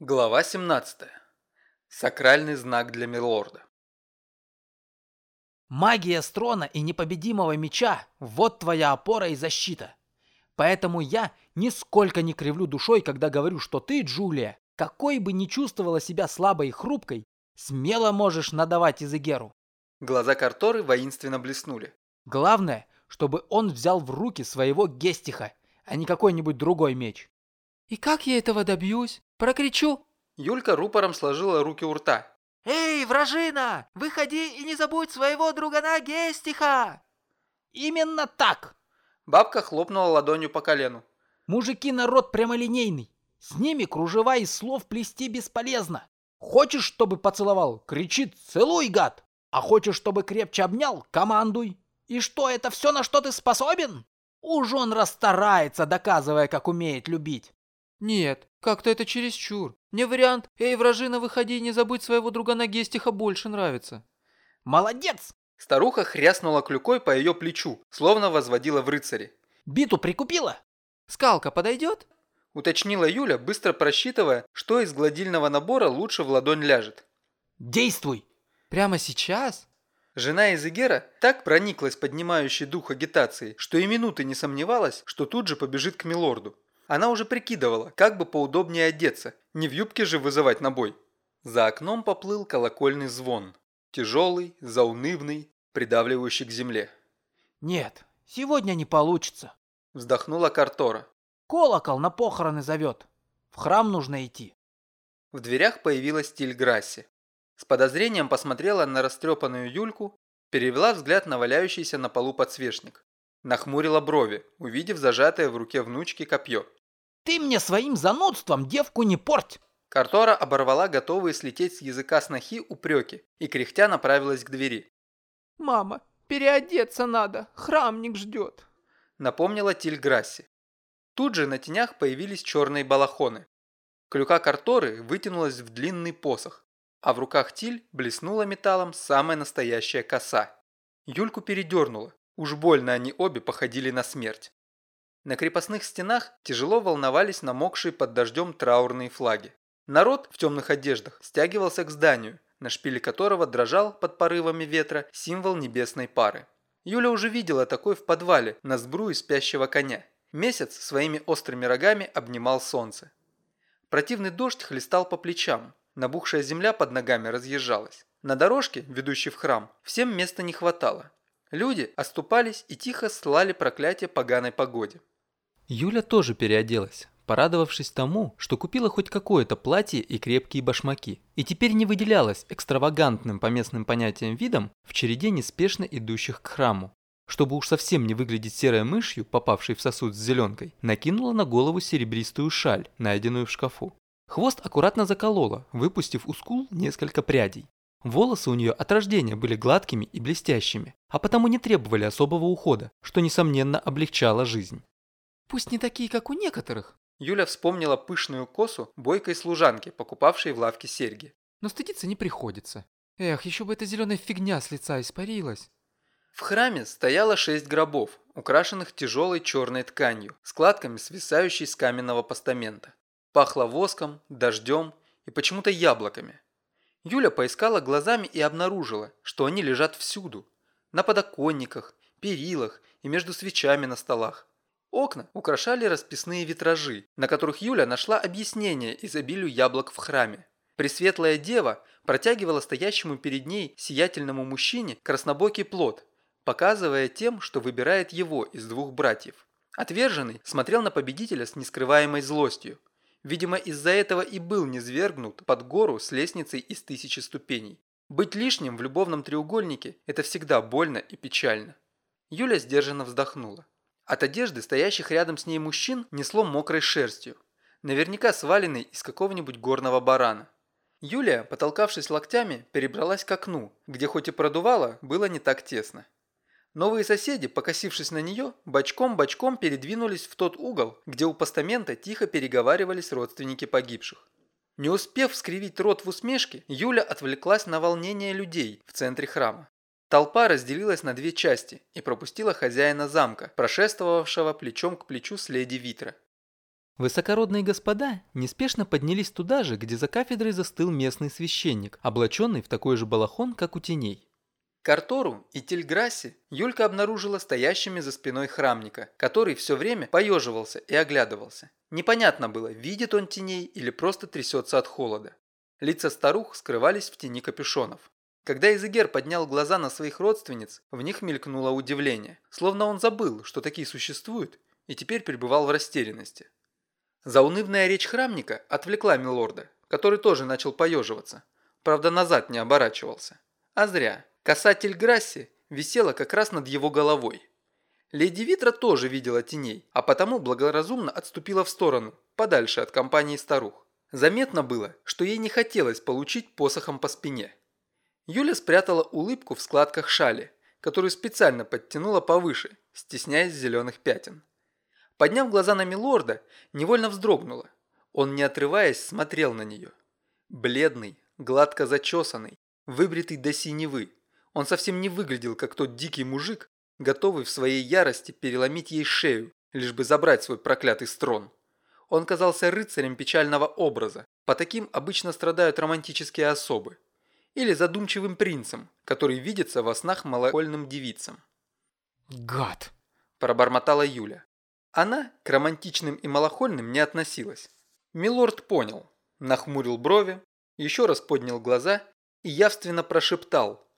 Глава 17. Сакральный знак для Милорда. Магия Строна и непобедимого меча – вот твоя опора и защита. Поэтому я нисколько не кривлю душой, когда говорю, что ты, Джулия, какой бы ни чувствовала себя слабой и хрупкой, смело можешь надавать Изегеру. Глаза Карторы воинственно блеснули. Главное, чтобы он взял в руки своего Гестиха, а не какой-нибудь другой меч. «И как я этого добьюсь? Прокричу?» Юлька рупором сложила руки у рта. «Эй, вражина! Выходи и не забудь своего другана Гестиха!» «Именно так!» Бабка хлопнула ладонью по колену. «Мужики народ прямолинейный. С ними кружева из слов плести бесполезно. Хочешь, чтобы поцеловал? Кричит «Целуй, гад!» А хочешь, чтобы крепче обнял? Командуй. И что, это все, на что ты способен? Уж он расстарается, доказывая, как умеет любить. «Нет, как-то это чересчур. Мне вариант «Эй, вражина, выходи, не забудь своего друга на Гестиха» больше нравится». «Молодец!» Старуха хряснула клюкой по ее плечу, словно возводила в рыцаре. «Биту прикупила?» «Скалка подойдет?» Уточнила Юля, быстро просчитывая, что из гладильного набора лучше в ладонь ляжет. «Действуй!» «Прямо сейчас?» Жена Изегера так прониклась поднимающей дух агитацией, что и минуты не сомневалась, что тут же побежит к Милорду. Она уже прикидывала, как бы поудобнее одеться, не в юбке же вызывать на бой. За окном поплыл колокольный звон. Тяжелый, заунывный, придавливающий к земле. «Нет, сегодня не получится», – вздохнула Картора. «Колокол на похороны зовет. В храм нужно идти». В дверях появилась Тиль Грасси. С подозрением посмотрела на растрепанную Юльку, перевела взгляд на валяющийся на полу подсвечник. Нахмурила брови, увидев зажатое в руке внучки копье. Ты мне своим занудством девку не порть!» Картора оборвала готовые слететь с языка снохи упреки и кряхтя направилась к двери. «Мама, переодеться надо, храмник ждет», напомнила Тиль Грасси. Тут же на тенях появились черные балахоны. Клюка Карторы вытянулась в длинный посох, а в руках Тиль блеснула металлом самая настоящая коса. Юльку передернула, уж больно они обе походили на смерть. На крепостных стенах тяжело волновались намокшие под дождем траурные флаги. Народ в темных одеждах стягивался к зданию, на шпиле которого дрожал под порывами ветра символ небесной пары. Юля уже видела такой в подвале на сбруе спящего коня. Месяц своими острыми рогами обнимал солнце. Противный дождь хлестал по плечам, набухшая земля под ногами разъезжалась. На дорожке, ведущей в храм, всем места не хватало. Люди оступались и тихо слали проклятие поганой погоде. Юля тоже переоделась, порадовавшись тому, что купила хоть какое-то платье и крепкие башмаки, и теперь не выделялась экстравагантным по местным понятиям видом в череде неспешно идущих к храму. Чтобы уж совсем не выглядеть серой мышью, попавшей в сосуд с зеленкой, накинула на голову серебристую шаль, найденную в шкафу. Хвост аккуратно заколола, выпустив у скул несколько прядей. Волосы у нее от рождения были гладкими и блестящими, а потому не требовали особого ухода, что несомненно облегчало жизнь. Пусть не такие, как у некоторых. Юля вспомнила пышную косу бойкой служанки, покупавшей в лавке серьги. Но стыдиться не приходится. Эх, еще бы эта зеленая фигня с лица испарилась. В храме стояло шесть гробов, украшенных тяжелой черной тканью, складками свисающей с каменного постамента. Пахло воском, дождем и почему-то яблоками. Юля поискала глазами и обнаружила, что они лежат всюду. На подоконниках, перилах и между свечами на столах. Окна украшали расписные витражи, на которых Юля нашла объяснение изобилию яблок в храме. Пресветлая дева протягивала стоящему перед ней сиятельному мужчине краснобокий плод, показывая тем, что выбирает его из двух братьев. Отверженный смотрел на победителя с нескрываемой злостью. Видимо, из-за этого и был низвергнут под гору с лестницей из тысячи ступеней. Быть лишним в любовном треугольнике – это всегда больно и печально. Юля сдержанно вздохнула. От одежды стоящих рядом с ней мужчин несло мокрой шерстью, наверняка сваленной из какого-нибудь горного барана. Юлия, потолкавшись локтями, перебралась к окну, где хоть и продувало, было не так тесно. Новые соседи, покосившись на нее, бочком-бочком передвинулись в тот угол, где у постамента тихо переговаривались родственники погибших. Не успев скривить рот в усмешке, Юля отвлеклась на волнение людей в центре храма. Толпа разделилась на две части и пропустила хозяина замка, прошествовавшего плечом к плечу с леди Витра. Высокородные господа неспешно поднялись туда же, где за кафедрой застыл местный священник, облаченный в такой же балахон, как у теней. Картору и Тельграсси Юлька обнаружила стоящими за спиной храмника, который все время поеживался и оглядывался. Непонятно было, видит он теней или просто трясется от холода. Лица старух скрывались в тени капюшонов. Когда Изегер поднял глаза на своих родственниц, в них мелькнуло удивление, словно он забыл, что такие существуют, и теперь пребывал в растерянности. Заунывная речь храмника отвлекла милорда, который тоже начал поеживаться, правда назад не оборачивался. А зря. Касатель Грасси висела как раз над его головой. Леди Витра тоже видела теней, а потому благоразумно отступила в сторону, подальше от компании старух. Заметно было, что ей не хотелось получить посохом по спине. Юля спрятала улыбку в складках шали, которую специально подтянула повыше, стесняясь зеленых пятен. Подняв глаза на Милорда, невольно вздрогнула. Он, не отрываясь, смотрел на нее. Бледный, гладко зачесанный, выбритый до синевы, он совсем не выглядел, как тот дикий мужик, готовый в своей ярости переломить ей шею, лишь бы забрать свой проклятый строн. Он казался рыцарем печального образа, по таким обычно страдают романтические особы. Или задумчивым принцем, который видится во снах малокольным девицам. «Гад!» – пробормотала Юля. Она к романтичным и малохольным не относилась. Милорд понял, нахмурил брови, еще раз поднял глаза и явственно прошептал –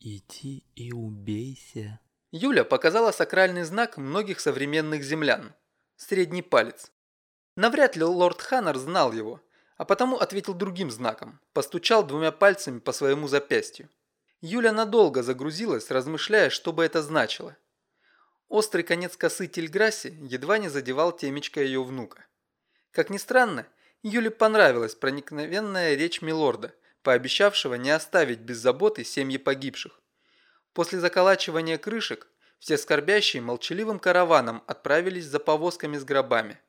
«Иди и убейся». Юля показала сакральный знак многих современных землян – средний палец. Навряд ли лорд Ханнер знал его, а потому ответил другим знаком, постучал двумя пальцами по своему запястью. Юля надолго загрузилась, размышляя, что бы это значило. Острый конец косы Тильграсси едва не задевал темечко ее внука. Как ни странно, Юле понравилась проникновенная речь Милорда – пообещавшего не оставить без заботы семьи погибших. После заколачивания крышек все скорбящие молчаливым караваном отправились за повозками с гробами.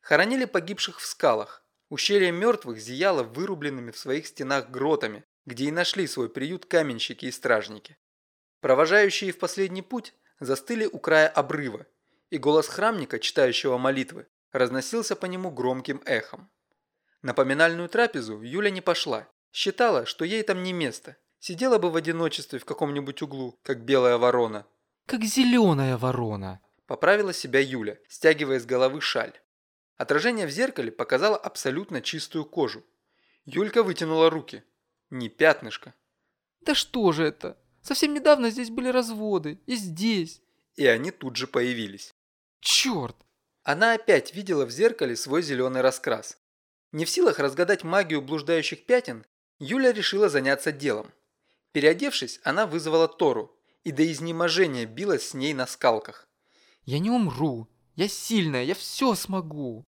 Хоронили погибших в скалах. Ущелье мертвых зияло вырубленными в своих стенах гротами, где и нашли свой приют каменщики и стражники. Провожающие в последний путь застыли у края обрыва, и голос храмника, читающего молитвы, разносился по нему громким эхом. На поминальную трапезу Юля не пошла, Считала, что ей там не место. Сидела бы в одиночестве в каком-нибудь углу, как белая ворона. «Как зеленая ворона», – поправила себя Юля, стягивая с головы шаль. Отражение в зеркале показало абсолютно чистую кожу. Юлька вытянула руки. Не пятнышко. «Да что же это? Совсем недавно здесь были разводы. И здесь». И они тут же появились. «Черт!» Она опять видела в зеркале свой зеленый раскрас. Не в силах разгадать магию блуждающих пятен, Юля решила заняться делом. Переодевшись, она вызвала Тору и до изнеможения билась с ней на скалках. «Я не умру. Я сильная, я все смогу».